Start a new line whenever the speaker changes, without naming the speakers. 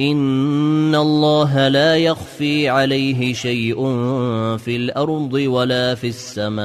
ان الله لا يخفي عليه شيء في الأرض ولا في السماء